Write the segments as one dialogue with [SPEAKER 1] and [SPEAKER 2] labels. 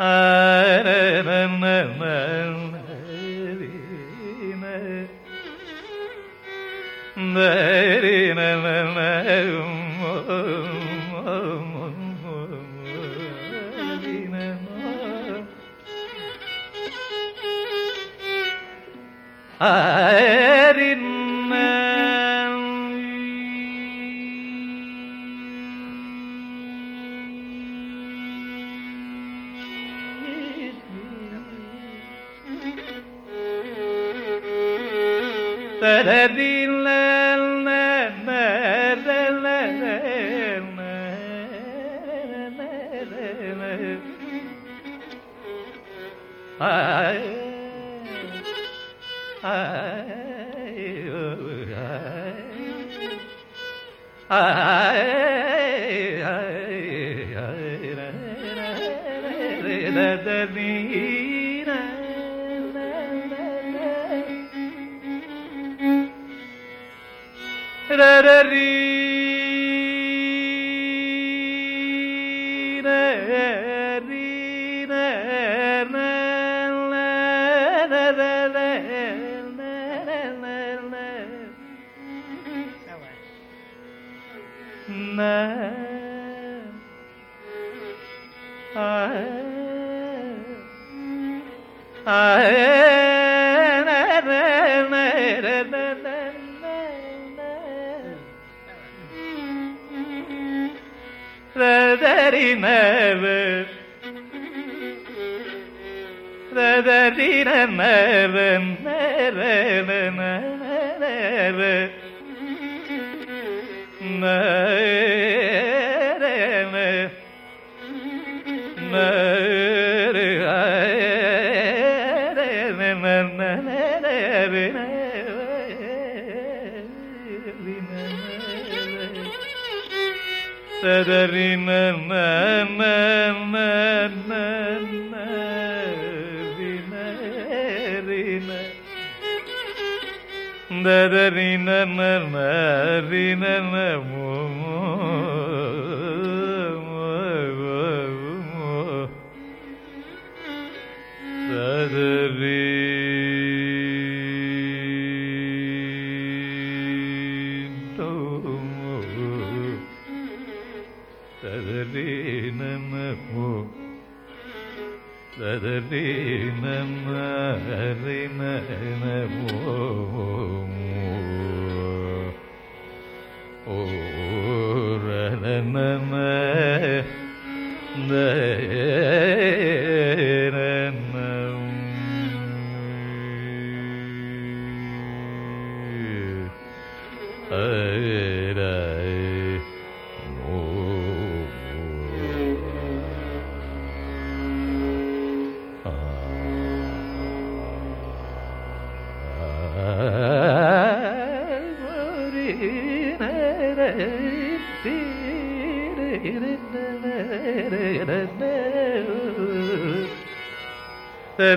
[SPEAKER 1] ആ Ah da da dee da ma ba ma ba ma Narinana Narinana Narinana Narinana Narinana Narinana Narinana Narinana Narinana The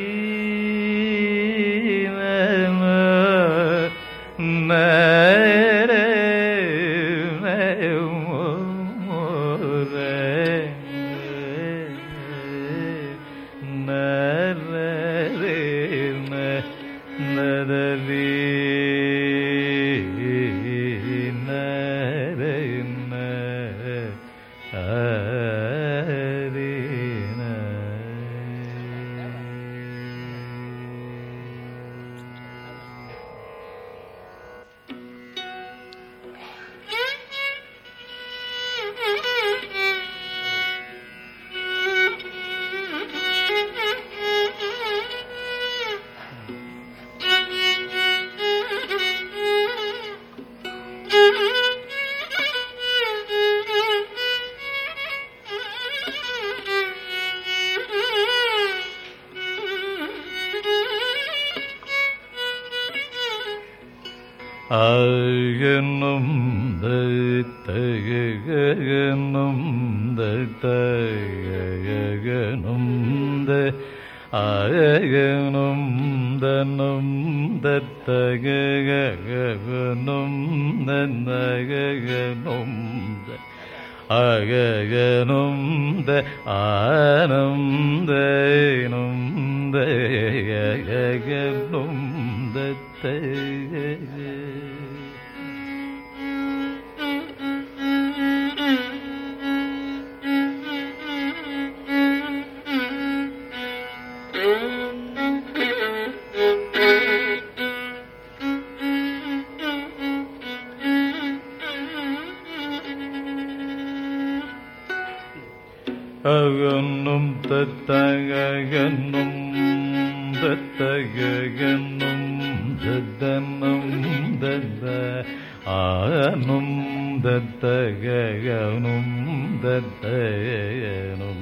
[SPEAKER 1] തട്ടയനും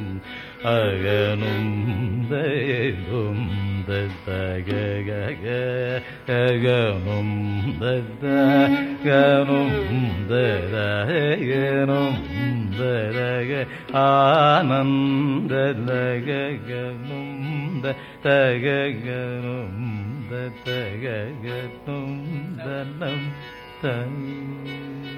[SPEAKER 1] അകനും ദയലും ദഗനും ദഗനും ദഗനും ദഗനും ദഗനും ദനം തൈ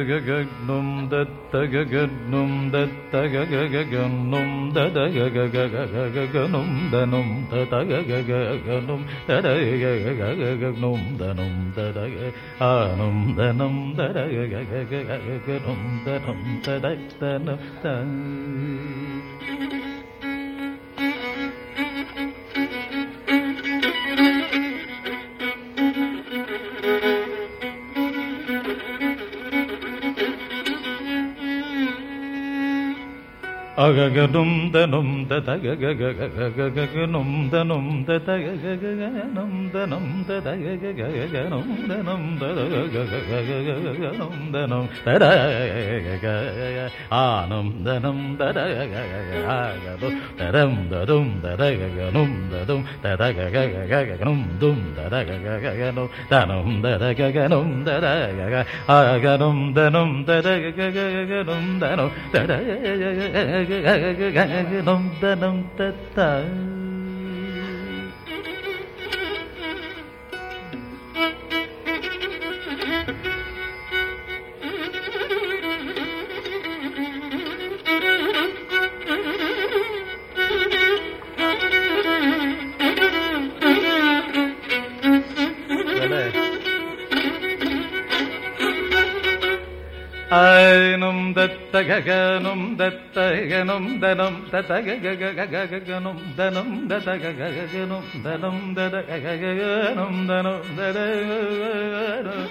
[SPEAKER 1] தத்தகனும் தத்தகனும் தத்தகனும் ததகனும் தனும் ததகனும் ததகனும் தனும் ததக ஆனும் தனம் ததகனும் தனம் ததனம் தன் அககனும் தனும் ததககககககனும் தனும் ததககககனும் தனும் ததககககனும் தனும் ததககககனும் தனும் ததககக annum தனம் ததககககது தரம் தரும் ததககனும் ததும் ததககககனும் தும் ததகககனும் தனும் ததககனும் ததகக அகனும் தனும் ததகககனும் தனும் గగ గగ గగ గగ నొంత నొంత ஐனும் தத்தகனும் தத்தகனும் தனம் ததகககககனும் தனம் ததகககனும் தனம் ததகககனும் தனம் ததககனும்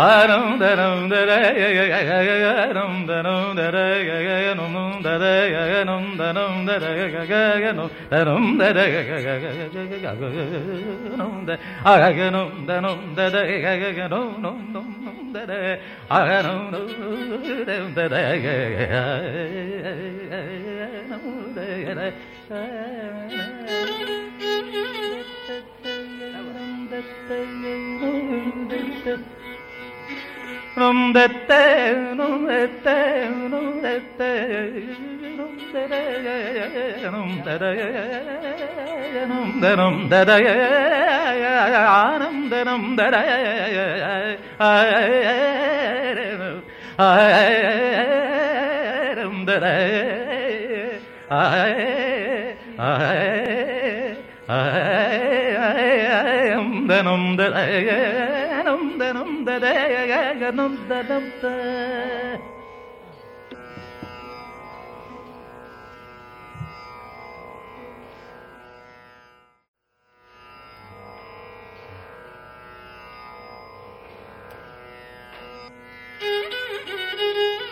[SPEAKER 1] ஆனம் தனம் ததகககனும் தனம் ததககனும் ததககனும் தனம் ததகககனும் தனம் ததககககனும் அககனும் தனம் ததகககனும் நும் நும் நும் தத அகனும் நும் ആനന്ദനം ദനം ദനം ദനം ദനം ദ Thank you.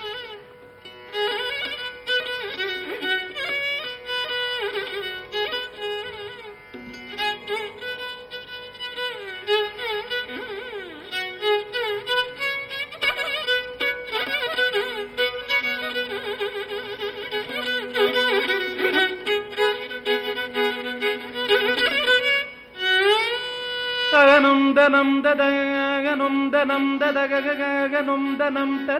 [SPEAKER 1] தனும் ததய ஆனந்தனம் ததய ஆரம் ததய தனம் ததயனம் தனம் ததயனம் தனம் த தனம் ததகனும் தனம் ததகனும் தனம் ததனம்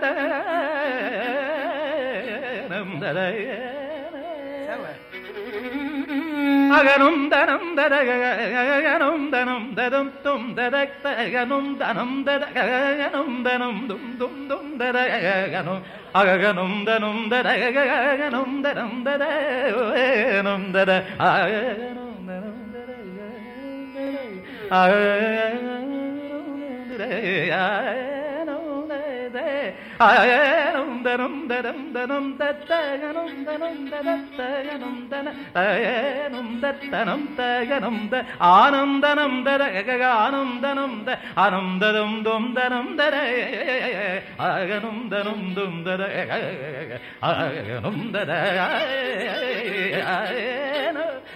[SPEAKER 1] ததக அகனும் தனம் ததகனும் தனம் ததம் தும் ததகனும் தனம் ததகனும் தனம் தும் தும் தும் ததகனும் அகனும் தனும் ததகனும் தனம் ததனும் தத அகனும் അയനും ധനം തത്തനം ത ആനന്ദനം ത ദും ധനം ധര അകനും ദും ധര അകനും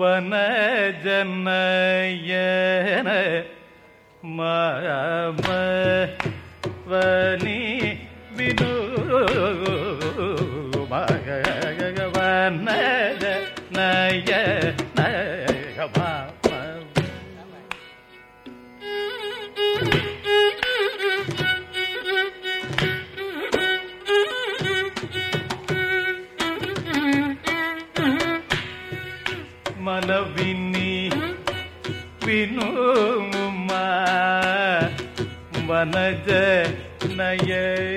[SPEAKER 1] വനജനയന മമ വനി Vidhu മഗ manavini vinuma vanaj nayai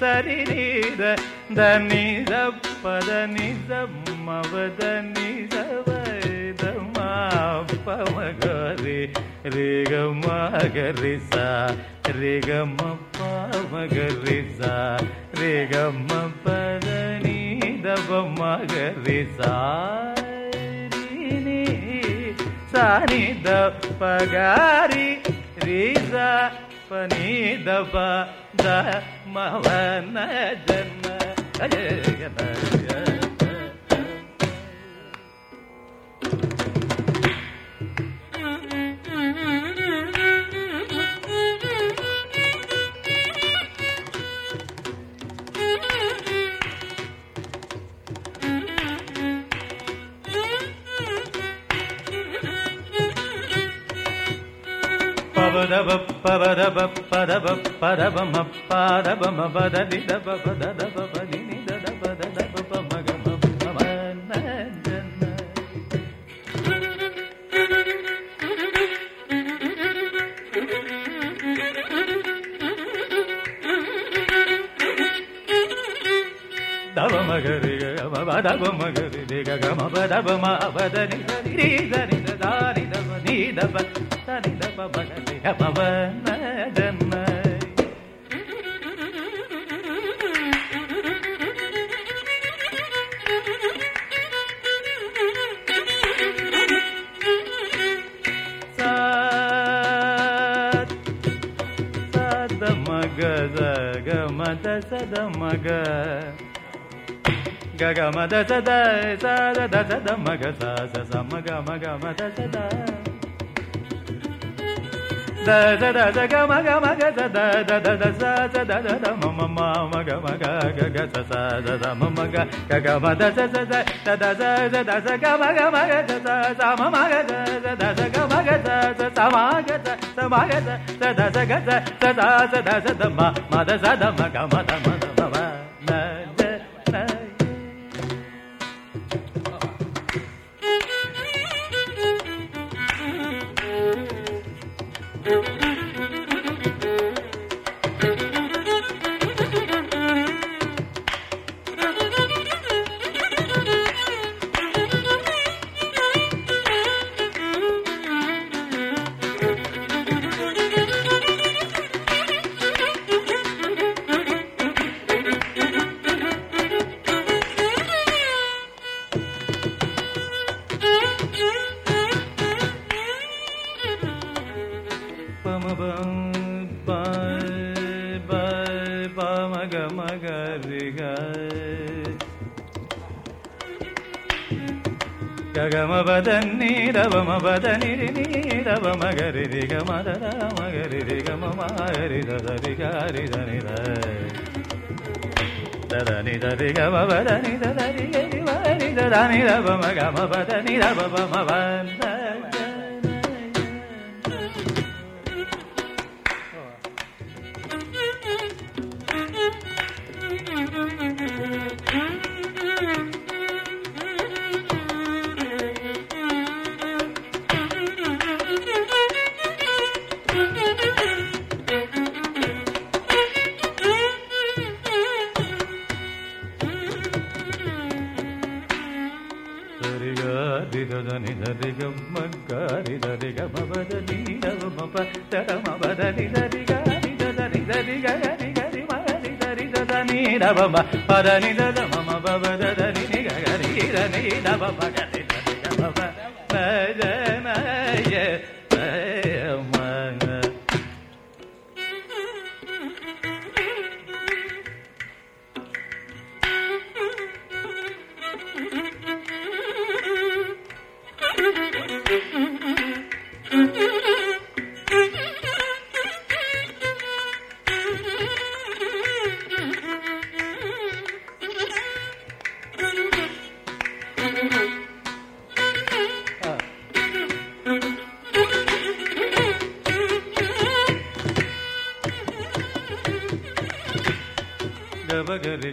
[SPEAKER 1] ಸರಿ ನೀದ ದ ನಿಜ ಪದ ನಿಜ ಮವದ ನಿಜ ವೈದ ಮಾಪ ಮಗರಿ ರೇ ಗ ಮಗರಿ ಸಾ ರೇ ಗ ಮಪ ಮಗರಿ ಸಾ ರೇ ಗ ಮ మగరి సా సాని ద పగారి రీజ పని దబ ద మవన జన్మ దవ మగరి గమ పదబ మగరి రి గమ పదబ మ పద ని రి దని దాని దబ ని దబ దని దబ Gaga, mother, sada, sada, sada, maga, sada, sada, maga, maga, mother, sada da da da da ga ma ga ma ga da da da da da za da da da da ma ma ma ma ga ma ga ga ga za za da da ma ma ga ga ga ma da za za da da da za da da za ga ma ga ma ga za za za ma ma ga da da da za ga ma ga za za za ma ga za za ma ga da da za ga za za za za da za da ma ma da za da ma ga ma da ma ಪದ ನಿರಿ ನೀರವ ಮಗರಿ ರಿಗ ಮದರ ಮಗರಿ ರಿಗ ಮಾರಿ ದದ ರಿಗಾರಿ ಧನಿ ದದ ನಿ the ಗ ಮದ ನಿ the ರಿ ವಾರಿ ದದ ನಿ ರವ ಮಗ ಮದ ನಿ ರವ ಮವ మమ పద నిద మమ బబ దని గగరి దని దబ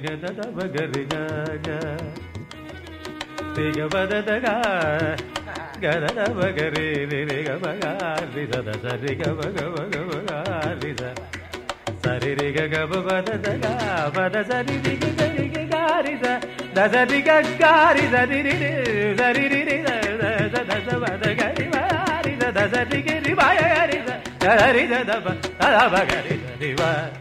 [SPEAKER 1] గదదవగరిగాక దిగబదగా గదదవగరి రిగబగాలి దద సరిగబగబగబగాలి ద సరిరిగ గబదగా బద సరి దిగి సరిగి గారి ద దసరిగ గారి దరిరి సరిరి దద బదగరి వారి దసరిగి రివాయ గారి దరి దద బద బగరి రివాయ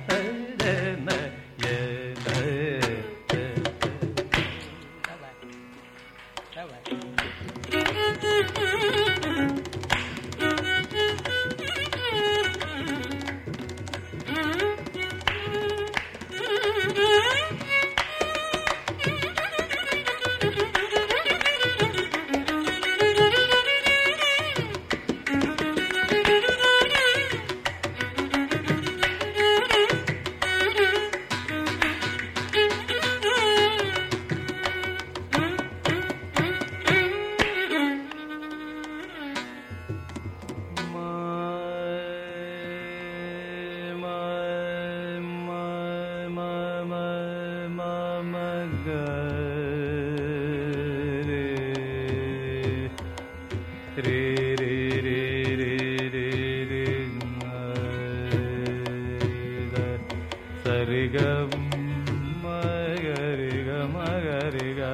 [SPEAKER 1] ri ga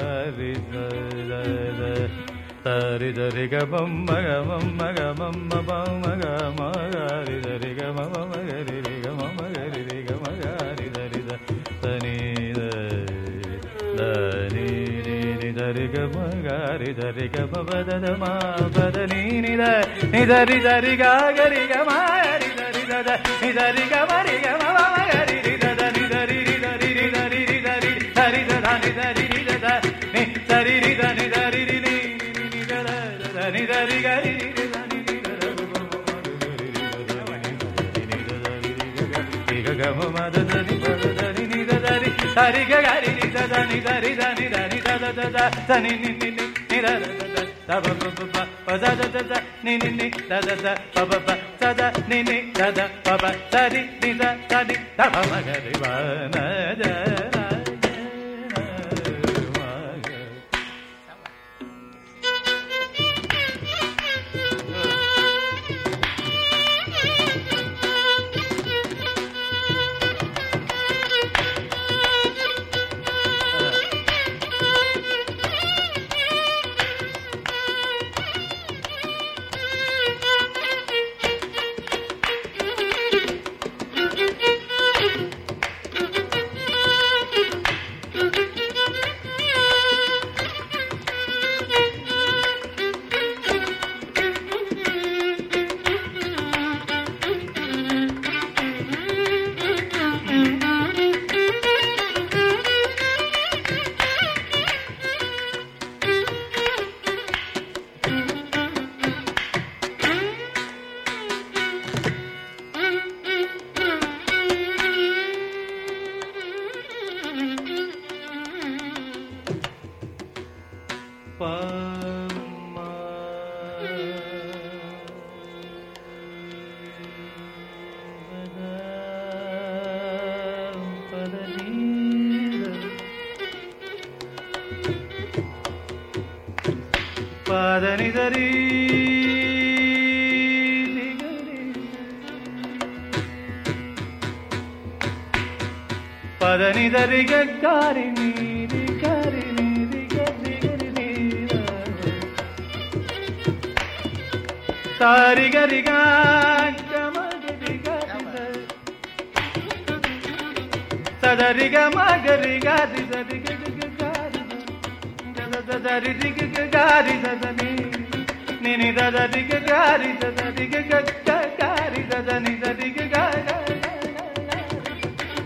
[SPEAKER 1] ga bam ma ga bam ma ga bam ma ba ma ga ma ga ri da ga ma ma ma ga ri ga ma ma ga ri ga ma ga ri da da ta da da ni ni ni ga ma ga ri da ga ma ba da da ma ba da ni ni da ni da ri ga ga ri ga ma ri da da da ni ga ma ri ga ma ma ga da da ni ni ni da da ba ba da ni ni da da ni da ba ma ga ri ba na da ರಿಗ ಕಾರಿ ನೀರಿ ಕಾರಿ ನೀರಿ ಗರಿ ಸಾರಿ ಗರಿಗ ಸದರಿಗ ಮಗರಿಗ ಸರಿಗ ಗಾರಿ ಗಾರಿ ಸದನಿ ನಿನಿ ದದ ದಿಗ ಗಾರಿ ಸದ ದಿಗ ಗಾರಿ ಸದ ನಿದ ದಿಗ ಗಾರಿ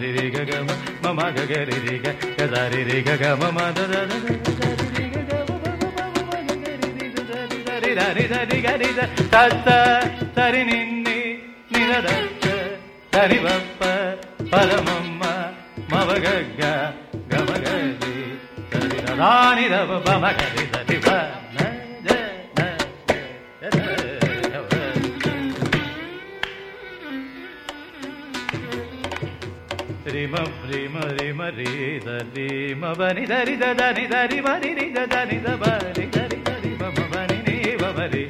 [SPEAKER 1] రి రి గ గ మ మ గ గ రి రి గ గ ద రి రి గ గ మ మ ద ద ద రి రి గ రి ద త రిమ ప్రేమ రిమ రే దే మని దరి దని దరి మని రి దని దరి దరి దరి మని నే బరి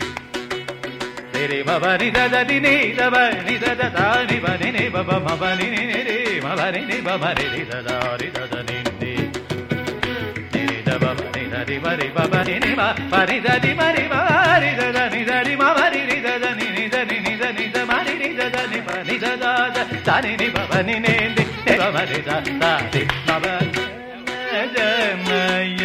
[SPEAKER 1] రే మని దని నే దని దాని బని నే బబ మని నే రే మని నే బబ రి రి దారి దని ని ని. దబ మని దరి మరి బబ ని ని మ పరి దరి మరి మరి దని దరి మ మరి రి దని ని దని ని. నిద నిమ నిద దాద తని నిమ ని నేంది నిమ నిద దాది మమ జమయ